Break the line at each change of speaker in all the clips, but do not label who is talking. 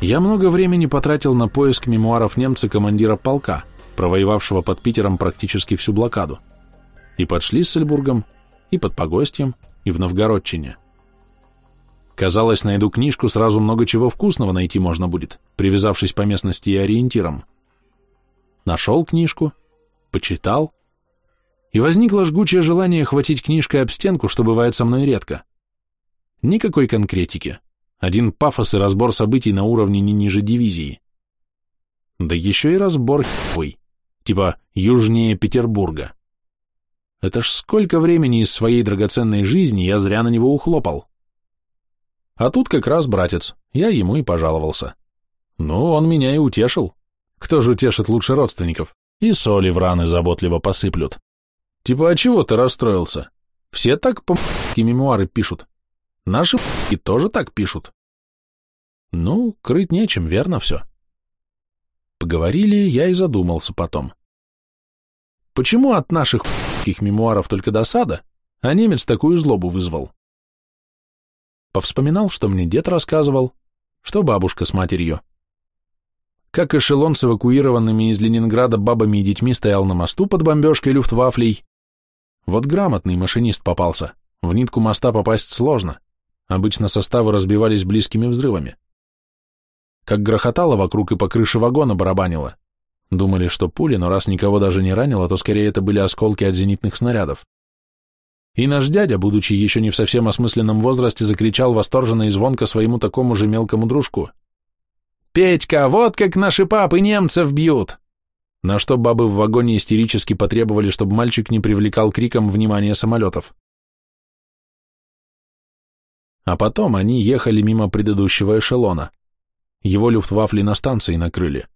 Я много времени потратил на поиск мемуаров немца командира полка, провоевавшего под Питером практически всю блокаду. И под Шлиссельбургом, и под Погостьем, и в Новгородчине. Казалось, найду книжку, сразу много чего вкусного найти можно будет, привязавшись по местности и ориентирам. Нашел книжку, почитал, и возникло жгучее желание хватить книжкой об стенку, что бывает со мной редко. Никакой конкретики. Один пафос и разбор событий на уровне не ниже дивизии. Да еще и разбор хой, типа южнее Петербурга. Это ж сколько времени из своей драгоценной жизни я зря на него ухлопал. А тут как раз братец, я ему и пожаловался. Ну, он меня и утешил. Кто же утешит лучше родственников? И соли в раны заботливо посыплют. Типа, а чего ты расстроился? Все так по мемуары пишут. Наши и тоже так пишут. Ну, крыть нечем, верно все. Поговорили, я и задумался потом. Почему от наших мемуаров только досада, а немец такую злобу вызвал? Повспоминал, что мне дед рассказывал, что бабушка с матерью. Как эшелон с эвакуированными из Ленинграда бабами и детьми стоял на мосту под бомбежкой люфтвафлей. Вот грамотный машинист попался, в нитку моста попасть сложно. Обычно составы разбивались близкими взрывами. Как грохотало вокруг и по крыше вагона барабанило. Думали, что пули, но раз никого даже не ранило, то скорее это были осколки от зенитных снарядов. И наш дядя, будучи еще не в совсем осмысленном возрасте, закричал восторженно и звонко своему такому же мелкому дружку. «Петька, вот как наши папы немцев бьют!» На что бабы в вагоне истерически потребовали, чтобы мальчик не привлекал криком внимания самолетов. А потом они ехали мимо предыдущего эшелона. Его люфтвафли на станции накрыли.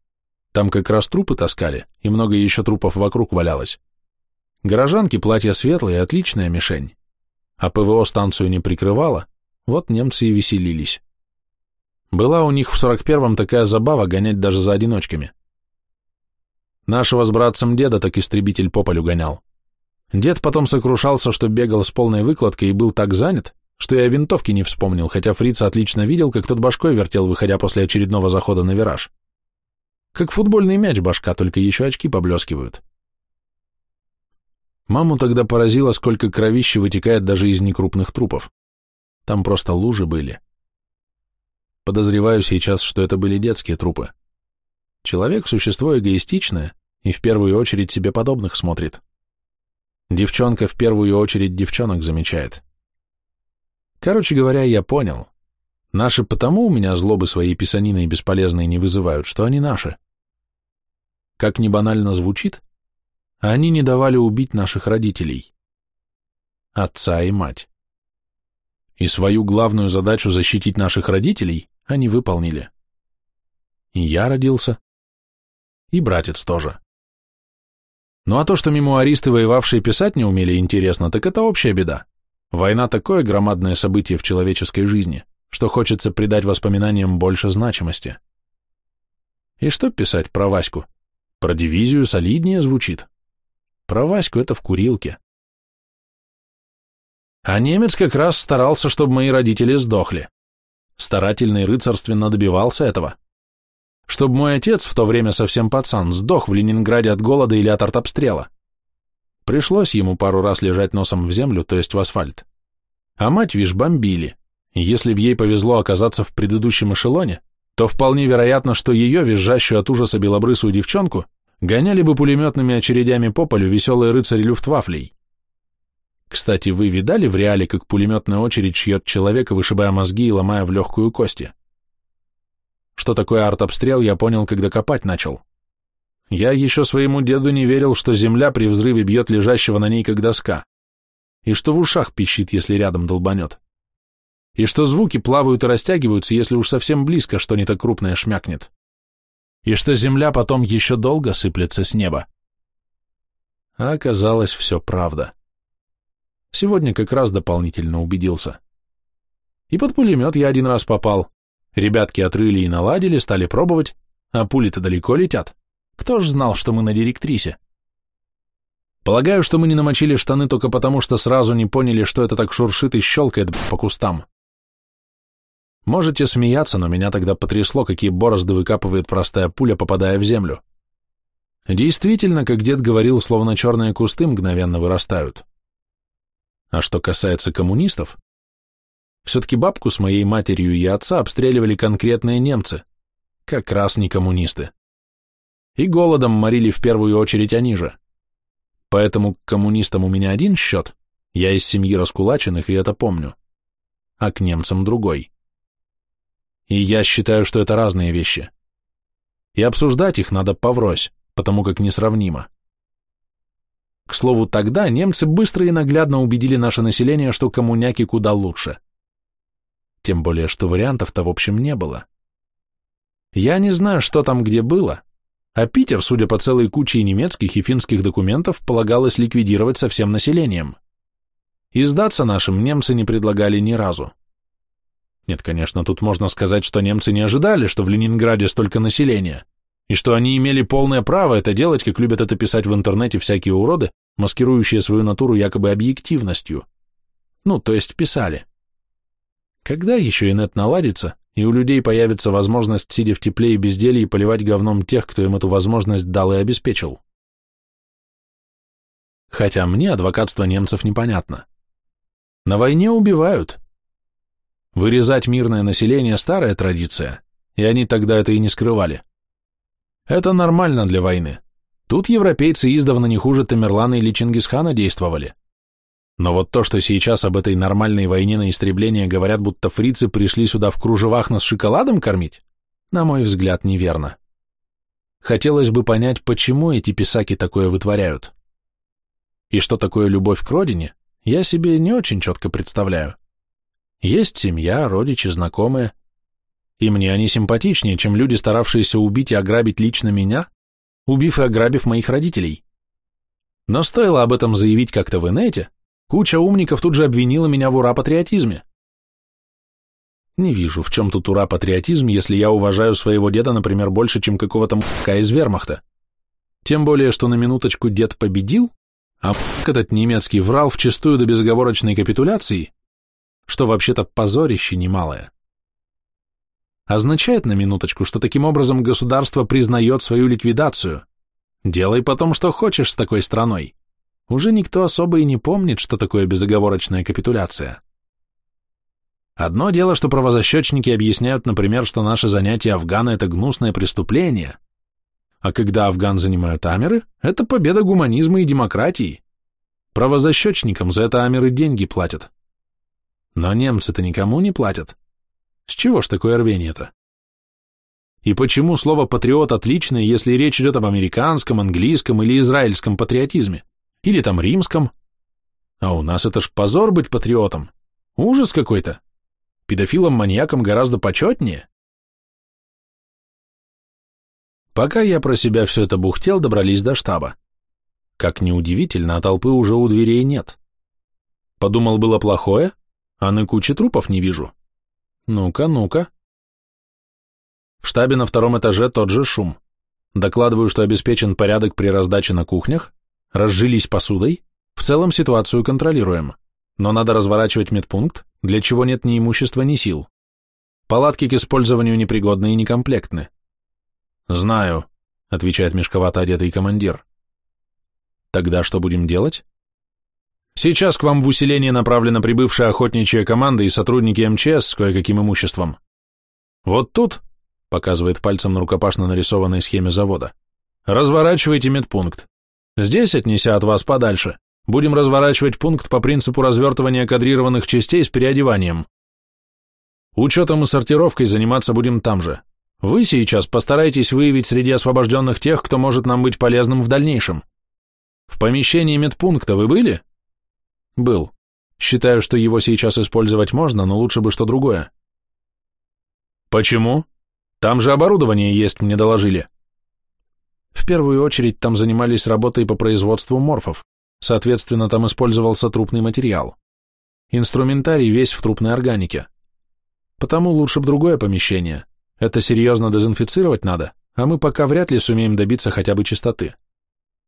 Там как раз трупы таскали, и много еще трупов вокруг валялось. Горожанки платья светлые, отличная мишень. А ПВО станцию не прикрывала, вот немцы и веселились. Была у них в 41-м такая забава гонять даже за одиночками. Нашего с братцем деда так истребитель по полю гонял. Дед потом сокрушался, что бегал с полной выкладкой и был так занят, что я о винтовке не вспомнил, хотя фрица отлично видел, как тот башкой вертел, выходя после очередного захода на вираж. Как футбольный мяч башка, только еще очки поблескивают. Маму тогда поразило, сколько кровища вытекает даже из некрупных трупов. Там просто лужи были. Подозреваю сейчас, что это были детские трупы. Человек – существо эгоистичное и в первую очередь себе подобных смотрит. Девчонка в первую очередь девчонок замечает. Короче говоря, я понял. Наши потому у меня злобы своей писаниной бесполезные не вызывают, что они наши. Как ни банально звучит, они не давали убить наших родителей. Отца и мать. И свою главную задачу защитить наших родителей они выполнили. И я родился, и братец тоже. Ну а то, что мемуаристы, воевавшие, писать не умели, интересно, так это общая беда. Война такое громадное событие в человеческой жизни, что хочется придать воспоминаниям больше значимости. И что писать про Ваську? Про дивизию солиднее звучит. Про Ваську это в курилке. А немец как раз старался, чтобы мои родители сдохли. Старательно и рыцарственно добивался этого. Чтобы мой отец, в то время совсем пацан, сдох в Ленинграде от голода или от артобстрела. Пришлось ему пару раз лежать носом в землю, то есть в асфальт. А мать, вишь, бомбили. если б ей повезло оказаться в предыдущем эшелоне, то вполне вероятно, что ее, визжащую от ужаса белобрысую девчонку, гоняли бы пулеметными очередями по полю веселые рыцари люфтвафлей. Кстати, вы видали в реале, как пулеметная очередь шьет человека, вышибая мозги и ломая в легкую кости? Что такое артобстрел, я понял, когда копать начал. Я еще своему деду не верил, что земля при взрыве бьет лежащего на ней как доска, и что в ушах пищит, если рядом долбанет, и что звуки плавают и растягиваются, если уж совсем близко что-нибудь крупное шмякнет, и что земля потом еще долго сыплется с неба. А оказалось, все правда. Сегодня как раз дополнительно убедился. И под пулемет я один раз попал. Ребятки отрыли и наладили, стали пробовать, а пули-то далеко летят. Кто ж знал, что мы на директрисе? Полагаю, что мы не намочили штаны только потому, что сразу не поняли, что это так шуршит и щелкает по кустам. Можете смеяться, но меня тогда потрясло, какие борозды выкапывает простая пуля, попадая в землю. Действительно, как дед говорил, словно черные кусты мгновенно вырастают. А что касается коммунистов, все-таки бабку с моей матерью и отца обстреливали конкретные немцы, как раз не коммунисты. И голодом морили в первую очередь они же. Поэтому к коммунистам у меня один счет, я из семьи раскулаченных, и это помню, а к немцам другой. И я считаю, что это разные вещи. И обсуждать их надо поврось потому как несравнимо. К слову, тогда немцы быстро и наглядно убедили наше население, что коммуняки куда лучше. Тем более, что вариантов-то в общем не было. Я не знаю, что там где было, а Питер, судя по целой куче немецких и финских документов, полагалось ликвидировать со всем населением. И сдаться нашим немцы не предлагали ни разу. Нет, конечно, тут можно сказать, что немцы не ожидали, что в Ленинграде столько населения и что они имели полное право это делать, как любят это писать в интернете всякие уроды, маскирующие свою натуру якобы объективностью. Ну, то есть писали. Когда еще инет наладится, и у людей появится возможность, сидя в тепле и безделье, поливать говном тех, кто им эту возможность дал и обеспечил? Хотя мне адвокатство немцев непонятно. На войне убивают. Вырезать мирное население – старая традиция, и они тогда это и не скрывали. Это нормально для войны. Тут европейцы издавна не хуже Тамерлана или Чингисхана действовали. Но вот то, что сейчас об этой нормальной войне на истребление говорят, будто фрицы пришли сюда в кружевах нас шоколадом кормить, на мой взгляд, неверно. Хотелось бы понять, почему эти писаки такое вытворяют. И что такое любовь к родине, я себе не очень четко представляю. Есть семья, родичи, знакомые, и мне они симпатичнее, чем люди, старавшиеся убить и ограбить лично меня, убив и ограбив моих родителей. Но стоило об этом заявить как-то в инете, куча умников тут же обвинила меня в ура-патриотизме. Не вижу, в чем тут ура-патриотизм, если я уважаю своего деда, например, больше, чем какого-то мка из вермахта. Тем более, что на минуточку дед победил, а этот немецкий врал в чистую до безоговорочной капитуляции, что вообще-то позорище немалое означает на минуточку, что таким образом государство признает свою ликвидацию. Делай потом, что хочешь с такой страной. Уже никто особо и не помнит, что такое безоговорочная капитуляция. Одно дело, что правозащечники объясняют, например, что наше занятие Афгана – это гнусное преступление, а когда Афган занимают амеры, это победа гуманизма и демократии. Правозащечникам за это амеры деньги платят. Но немцы-то никому не платят. С чего ж такое рвение-то? И почему слово «патриот» отличное, если речь идет об американском, английском или израильском патриотизме? Или там римском? А у нас это ж позор быть патриотом. Ужас какой-то. Педофилом-маньяком гораздо почетнее. Пока я про себя все это бухтел, добрались до штаба. Как неудивительно, а толпы уже у дверей нет. Подумал, было плохое, а на куче трупов не вижу. Ну-ка, ну-ка. В штабе на втором этаже тот же шум. Докладываю, что обеспечен порядок при раздаче на кухнях, разжились посудой, в целом ситуацию контролируем, но надо разворачивать медпункт, для чего нет ни имущества, ни сил. Палатки к использованию непригодны и некомплектны. «Знаю», — отвечает мешковато одетый командир. «Тогда что будем делать?» Сейчас к вам в усиление направлена прибывшая охотничья команда и сотрудники МЧС с кое-каким имуществом. Вот тут, показывает пальцем на рукопашно нарисованной схеме завода, разворачивайте медпункт. Здесь, отнеся от вас подальше, будем разворачивать пункт по принципу развертывания кадрированных частей с переодеванием. Учетом и сортировкой заниматься будем там же. Вы сейчас постарайтесь выявить среди освобожденных тех, кто может нам быть полезным в дальнейшем. В помещении медпункта вы были? Был. Считаю, что его сейчас использовать можно, но лучше бы что другое. Почему? Там же оборудование есть, мне доложили. В первую очередь там занимались работой по производству морфов, соответственно, там использовался трупный материал. Инструментарий весь в трупной органике. Потому лучше бы другое помещение. Это серьезно дезинфицировать надо, а мы пока вряд ли сумеем добиться хотя бы чистоты.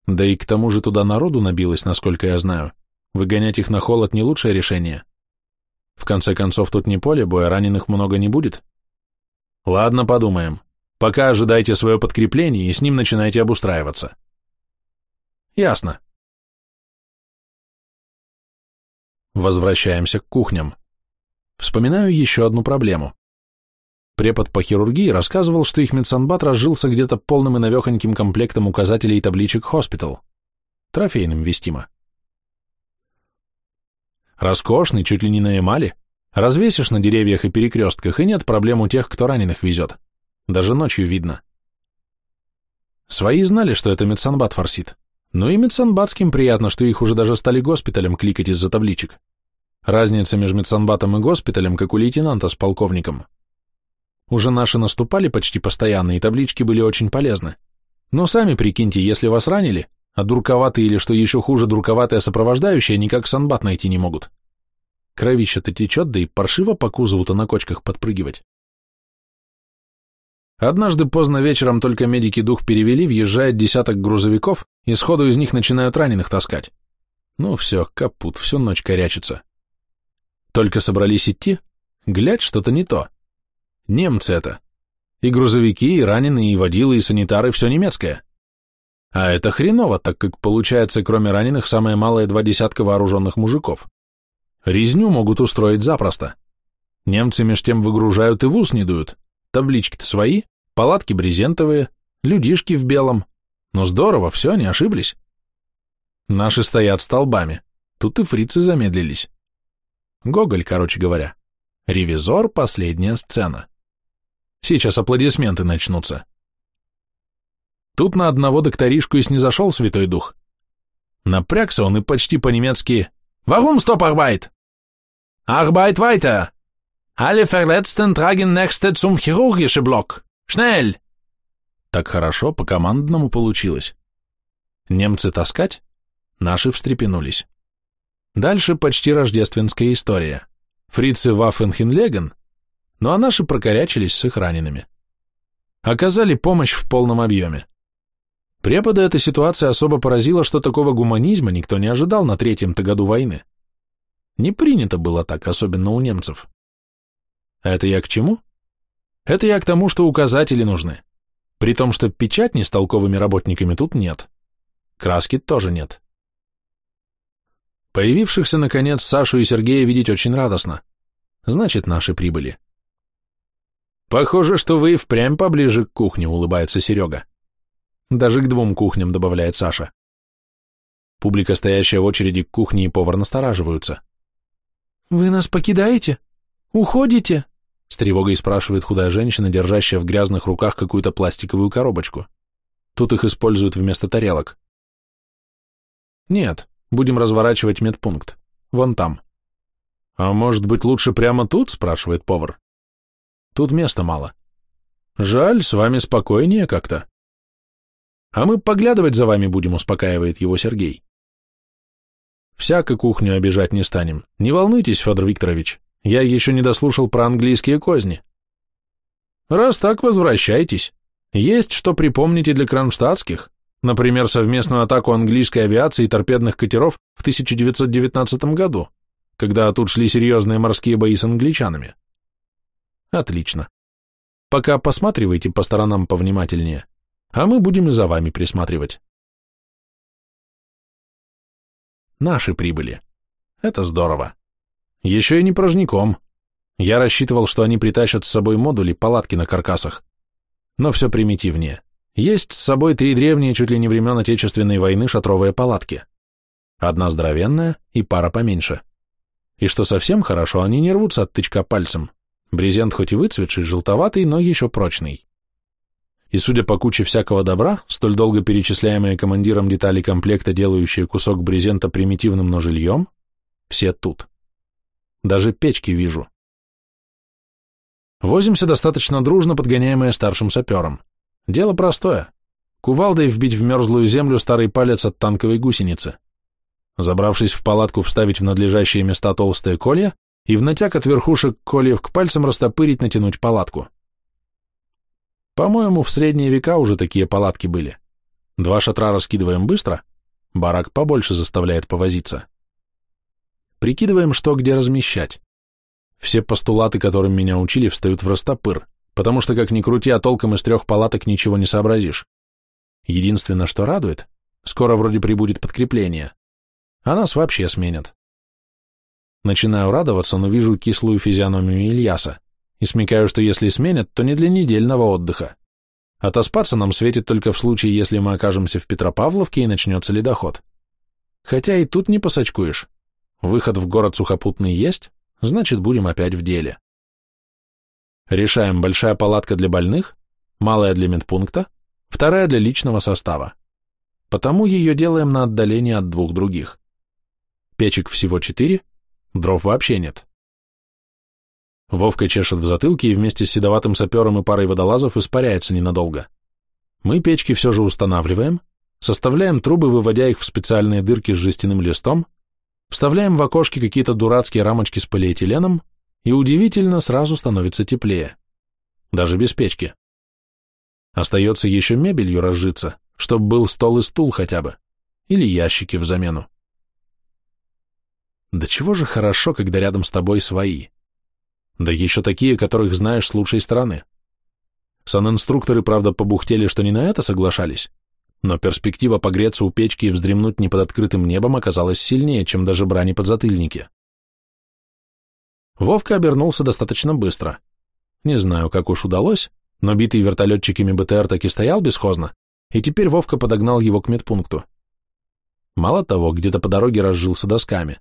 Да и к тому же туда народу набилось, насколько я знаю. Выгонять их на холод не лучшее решение. В конце концов, тут не поле боя, раненых много не будет. Ладно, подумаем. Пока ожидайте свое подкрепление и с ним начинайте обустраиваться. Ясно. Возвращаемся к кухням. Вспоминаю еще одну проблему. Препод по хирургии рассказывал, что их медсанбат разжился где-то полным и навехоньким комплектом указателей и табличек «Хоспитал». Трофейным вестимо. Роскошный, чуть ли не на эмали. Развесишь на деревьях и перекрестках, и нет проблем у тех, кто раненых везет. Даже ночью видно. Свои знали, что это медсанбат форсит. Ну и медсанбатским приятно, что их уже даже стали госпиталем кликать из-за табличек. Разница между медсанбатом и госпиталем, как у лейтенанта с полковником. Уже наши наступали почти постоянно, и таблички были очень полезны. Но сами прикиньте, если вас ранили, а дурковатые или, что еще хуже, дурковатые сопровождающие никак санбат найти не могут. Кровище-то течет, да и паршиво по кузову-то на кочках подпрыгивать. Однажды поздно вечером только медики дух перевели, въезжает десяток грузовиков, и сходу из них начинают раненых таскать. Ну все, капут, всю ночь корячится. Только собрались идти, глядь, что-то не то. Немцы это. И грузовики, и раненые, и водилы, и санитары, все немецкое. А это хреново, так как получается, кроме раненых, самое малое два десятка вооруженных мужиков. Резню могут устроить запросто. Немцы меж тем выгружают и в ус не дуют. Таблички-то свои, палатки брезентовые, людишки в белом. Но здорово, все, не ошиблись. Наши стоят столбами. Тут и фрицы замедлились. Гоголь, короче говоря. Ревизор, последняя сцена. Сейчас аплодисменты начнутся. Тут на одного докторишку и снизошел Святой Дух. Напрягся он и почти по-немецки «Warum стоп Arbeit?» «Arbeit weiter!» Alle Verletzten tragen nächste zum chirurgische Block. Schnell!» Так хорошо, по-командному получилось. Немцы таскать? Наши встрепенулись. Дальше почти рождественская история. Фрицы Ваффенхенлеген, ну а наши прокорячились с их ранеными. Оказали помощь в полном объеме. Препода эта ситуация особо поразила, что такого гуманизма никто не ожидал на третьем-то году войны. Не принято было так, особенно у немцев. Это я к чему? Это я к тому, что указатели нужны. При том, что печатни с толковыми работниками тут нет. Краски тоже нет. Появившихся, наконец, Сашу и Сергея видеть очень радостно. Значит, наши прибыли. Похоже, что вы впрямь поближе к кухне, улыбается Серега. Даже к двум кухням, добавляет Саша. Публика, стоящая в очереди к кухне и повар настораживаются. «Вы нас покидаете? Уходите?» С тревогой спрашивает худая женщина, держащая в грязных руках какую-то пластиковую коробочку. Тут их используют вместо тарелок. Нет, будем разворачивать медпункт. Вон там. А может быть лучше прямо тут, спрашивает повар. Тут места мало. Жаль, с вами спокойнее как-то. А мы поглядывать за вами будем, успокаивает его Сергей. Всяко кухню обижать не станем. Не волнуйтесь, Федор Викторович. Я еще не дослушал про английские козни. Раз так, возвращайтесь. Есть что припомнить и для кронштадтских. Например, совместную атаку английской авиации и торпедных катеров в 1919 году, когда тут шли серьезные морские бои с англичанами. Отлично. Пока посматривайте по сторонам повнимательнее, а мы будем и за вами присматривать. Наши прибыли. Это здорово. Еще и не порожняком. Я рассчитывал, что они притащат с собой модули, палатки на каркасах. Но все примитивнее. Есть с собой три древние, чуть ли не времен Отечественной войны, шатровые палатки. Одна здоровенная и пара поменьше. И что совсем хорошо, они не рвутся от тычка пальцем. Брезент хоть и выцветший, желтоватый, но еще прочный. И судя по куче всякого добра, столь долго перечисляемые командиром детали комплекта, делающие кусок брезента примитивным, но жильем, все тут. Даже печки вижу. Возимся достаточно дружно, подгоняемые старшим сапером. Дело простое. Кувалдой вбить в мерзлую землю старый палец от танковой гусеницы. Забравшись в палатку, вставить в надлежащие места толстые колья и в натяг от верхушек кольев к пальцам растопырить, натянуть палатку. По-моему, в средние века уже такие палатки были. Два шатра раскидываем быстро, барак побольше заставляет повозиться. Прикидываем, что где размещать. Все постулаты, которым меня учили, встают в растопыр, потому что, как ни крути, а толком из трех палаток ничего не сообразишь. Единственное, что радует, скоро вроде прибудет подкрепление, а нас вообще сменят. Начинаю радоваться, но вижу кислую физиономию Ильяса и смекаю, что если сменят, то не для недельного отдыха. Отоспаться нам светит только в случае, если мы окажемся в Петропавловке и начнется ледоход. Хотя и тут не посочкуешь. Выход в город сухопутный есть, значит, будем опять в деле. Решаем большая палатка для больных, малая для медпункта, вторая для личного состава. Потому ее делаем на отдалении от двух других. Печек всего четыре, дров вообще нет. Вовка чешет в затылке и вместе с седоватым сапером и парой водолазов испаряется ненадолго. Мы печки все же устанавливаем, составляем трубы, выводя их в специальные дырки с жестяным листом, вставляем в окошки какие-то дурацкие рамочки с полиэтиленом, и удивительно сразу становится теплее. Даже без печки. Остается еще мебелью разжиться, чтобы был стол и стул хотя бы, или ящики в замену. Да чего же хорошо, когда рядом с тобой свои. Да еще такие, которых знаешь с лучшей стороны. Санинструкторы, правда, побухтели, что не на это соглашались, но перспектива погреться у печки и вздремнуть не под открытым небом оказалась сильнее, чем даже брани под затыльники. Вовка обернулся достаточно быстро. Не знаю, как уж удалось, но битый вертолетчиками БТР таки стоял бесхозно, и теперь Вовка подогнал его к медпункту. Мало того, где-то по дороге разжился досками.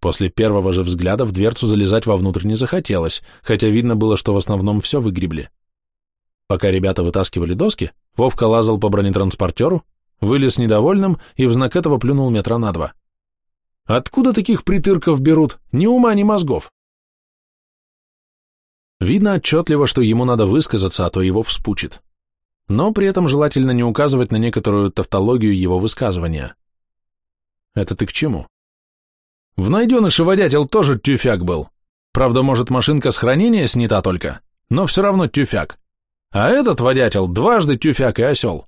После первого же взгляда в дверцу залезать вовнутрь не захотелось, хотя видно было, что в основном все выгребли. Пока ребята вытаскивали доски, Вовка лазал по бронетранспортеру, вылез недовольным и в знак этого плюнул метра на два. Откуда таких притырков берут? Ни ума, ни мозгов. Видно отчетливо, что ему надо высказаться, а то его вспучит. Но при этом желательно не указывать на некоторую тавтологию его высказывания. Это ты к чему? В найденыше водятел тоже тюфяк был. Правда, может, машинка с хранения снята только, но все равно тюфяк. А этот водятел дважды тюфяк и осел.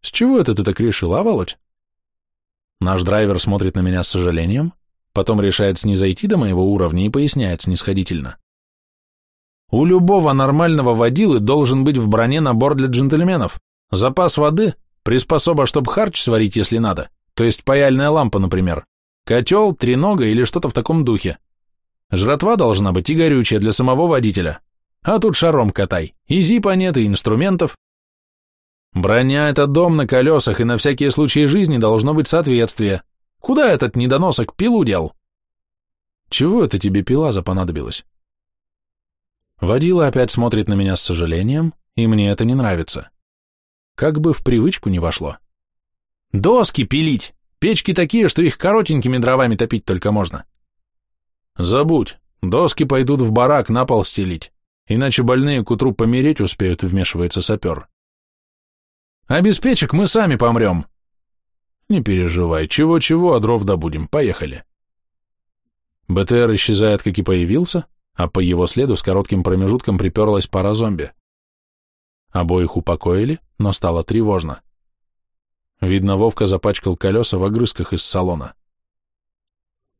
С чего это ты так решил, а, Володь? Наш драйвер смотрит на меня с сожалением, потом решает снизойти до моего уровня и поясняет снисходительно. У любого нормального водилы должен быть в броне набор для джентльменов. Запас воды, приспособа, чтобы харч сварить, если надо, то есть паяльная лампа, например. Котел, тренога или что-то в таком духе. Жратва должна быть и горючая для самого водителя. А тут шаром катай. И зипа нет, и инструментов. Броня — это дом на колесах, и на всякие случаи жизни должно быть соответствие. Куда этот недоносок пилу дел? Чего это тебе пила запонадобилась? Водила опять смотрит на меня с сожалением, и мне это не нравится. Как бы в привычку не вошло. Доски пилить! Печки такие, что их коротенькими дровами топить только можно. Забудь, доски пойдут в барак на пол стелить, иначе больные к утру помереть успеют, вмешивается сапер. А без печек мы сами помрем. Не переживай, чего-чего, а дров добудем, поехали. БТР исчезает, как и появился, а по его следу с коротким промежутком приперлась пара зомби. Обоих упокоили, но стало тревожно. Видно, Вовка запачкал колеса в огрызках из салона.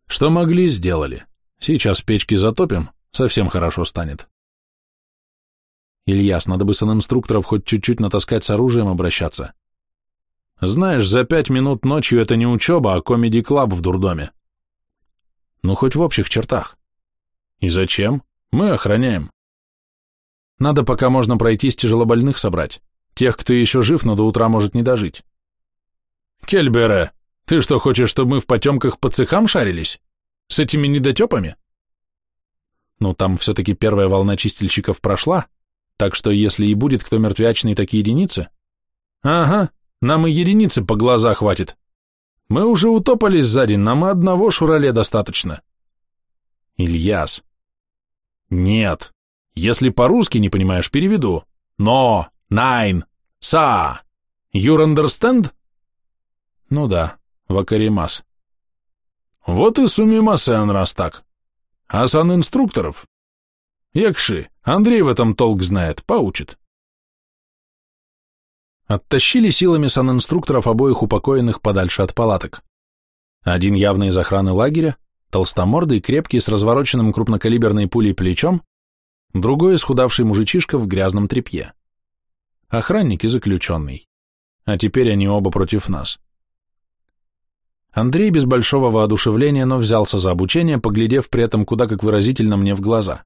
Что могли, сделали. Сейчас печки затопим, совсем хорошо станет. Ильяс, надо бы инструкторов хоть чуть-чуть натаскать с оружием обращаться. Знаешь, за пять минут ночью это не учеба, а комеди-клаб в дурдоме. Ну, хоть в общих чертах. И зачем? Мы охраняем. Надо пока можно пройтись тяжелобольных собрать. Тех, кто еще жив, но до утра может не дожить. Кельбере, ты что, хочешь, чтобы мы в потемках по цехам шарились? С этими недотепами? Ну, там все-таки первая волна чистильщиков прошла, так что если и будет кто мертвячный, так единицы. Ага, нам и единицы по глаза хватит. Мы уже утопались сзади, нам и одного шурале достаточно. Ильяс. Нет. Если по-русски не понимаешь, переведу. Но, найн, са. You understand? Ну да, вакаримас. Вот и сумимасен, раз так. А сан инструкторов? Якши, Андрей в этом толк знает, поучит. Оттащили силами санинструкторов обоих упокоенных подальше от палаток. Один явно из охраны лагеря, толстомордый, крепкий, с развороченным крупнокалиберной пулей плечом, другой исхудавший мужичишка в грязном тряпье. Охранник и заключенный. А теперь они оба против нас. Андрей без большого воодушевления, но взялся за обучение, поглядев при этом куда как выразительно мне в глаза.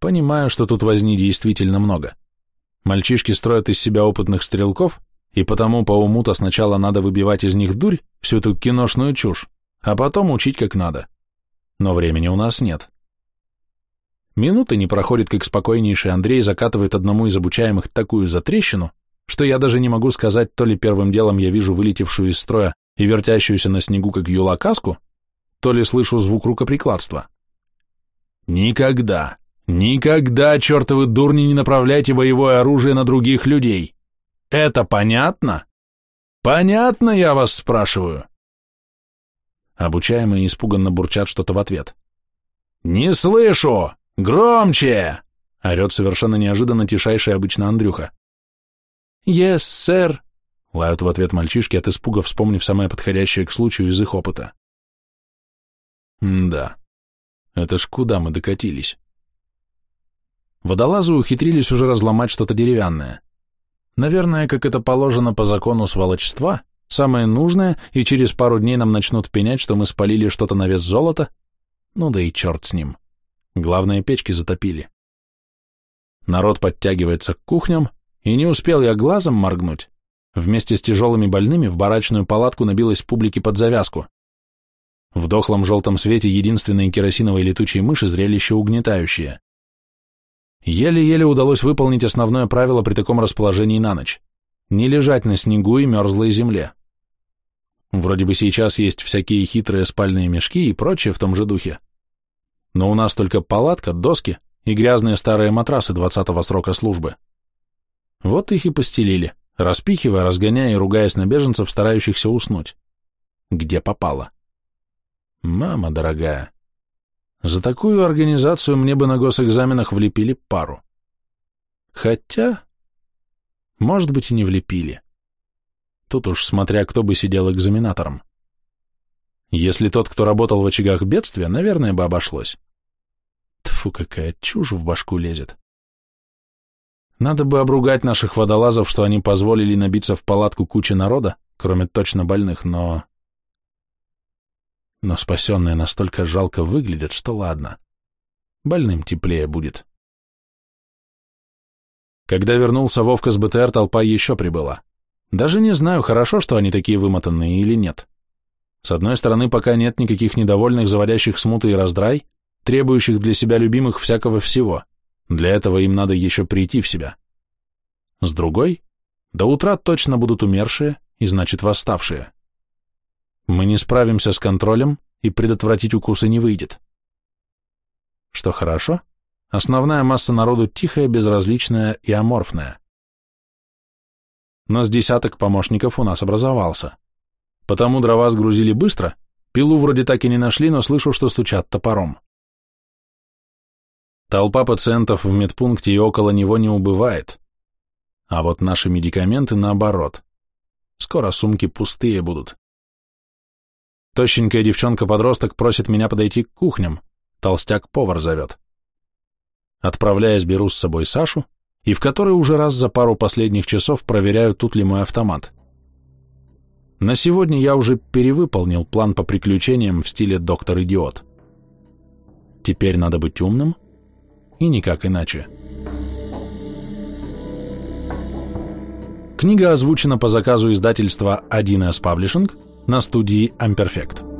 Понимаю, что тут возни действительно много. Мальчишки строят из себя опытных стрелков, и потому по уму-то сначала надо выбивать из них дурь, всю эту киношную чушь, а потом учить как надо. Но времени у нас нет. Минуты не проходит, как спокойнейший Андрей закатывает одному из обучаемых такую затрещину, что я даже не могу сказать, то ли первым делом я вижу вылетевшую из строя и вертящуюся на снегу, как юла, каску, то ли слышу звук рукоприкладства. Никогда, никогда, чертовы дурни, не направляйте боевое оружие на других людей. Это понятно? Понятно, я вас спрашиваю? Обучаемые испуганно бурчат что-то в ответ. «Не слышу! Громче!» — орет совершенно неожиданно тишайший обычно Андрюха. «Yes, сэр!» — лают в ответ мальчишки от испуга, вспомнив самое подходящее к случаю из их опыта. да, это ж куда мы докатились? Водолазы ухитрились уже разломать что-то деревянное. Наверное, как это положено по закону сволочества, Самое нужное, и через пару дней нам начнут пенять, что мы спалили что-то на вес золота. Ну да и черт с ним. Главное, печки затопили. Народ подтягивается к кухням, и не успел я глазом моргнуть. Вместе с тяжелыми больными в барачную палатку набилась публики под завязку. В дохлом желтом свете единственной керосиновой летучей мыши зрелище угнетающее. Еле-еле удалось выполнить основное правило при таком расположении на ночь. Не лежать на снегу и мерзлой земле. Вроде бы сейчас есть всякие хитрые спальные мешки и прочее в том же духе. Но у нас только палатка, доски и грязные старые матрасы двадцатого срока службы. Вот их и постелили, распихивая, разгоняя и ругаясь на беженцев, старающихся уснуть. Где попало. Мама дорогая, за такую организацию мне бы на госэкзаменах влепили пару. Хотя, может быть, и не влепили. Тут уж смотря, кто бы сидел экзаменатором. Если тот, кто работал в очагах бедствия, наверное, бы обошлось. Тфу, какая чушь в башку лезет. Надо бы обругать наших водолазов, что они позволили набиться в палатку куче народа, кроме точно больных, но... Но спасенные настолько жалко выглядят, что ладно. Больным теплее будет. Когда вернулся Вовка с БТР, толпа еще прибыла. Даже не знаю, хорошо, что они такие вымотанные или нет. С одной стороны, пока нет никаких недовольных, заводящих смуты и раздрай, требующих для себя любимых всякого всего. Для этого им надо еще прийти в себя. С другой, до утра точно будут умершие и, значит, восставшие. Мы не справимся с контролем, и предотвратить укусы не выйдет. Что хорошо, основная масса народу тихая, безразличная и аморфная но с десяток помощников у нас образовался. Потому дрова сгрузили быстро, пилу вроде так и не нашли, но слышу, что стучат топором. Толпа пациентов в медпункте и около него не убывает. А вот наши медикаменты наоборот. Скоро сумки пустые будут. Тощенькая девчонка-подросток просит меня подойти к кухням, толстяк-повар зовет. Отправляясь, беру с собой Сашу, и в который уже раз за пару последних часов проверяю, тут ли мой автомат. На сегодня я уже перевыполнил план по приключениям в стиле «Доктор-идиот». Теперь надо быть умным и никак иначе. Книга озвучена по заказу издательства 1С Publishing на студии Amperfect.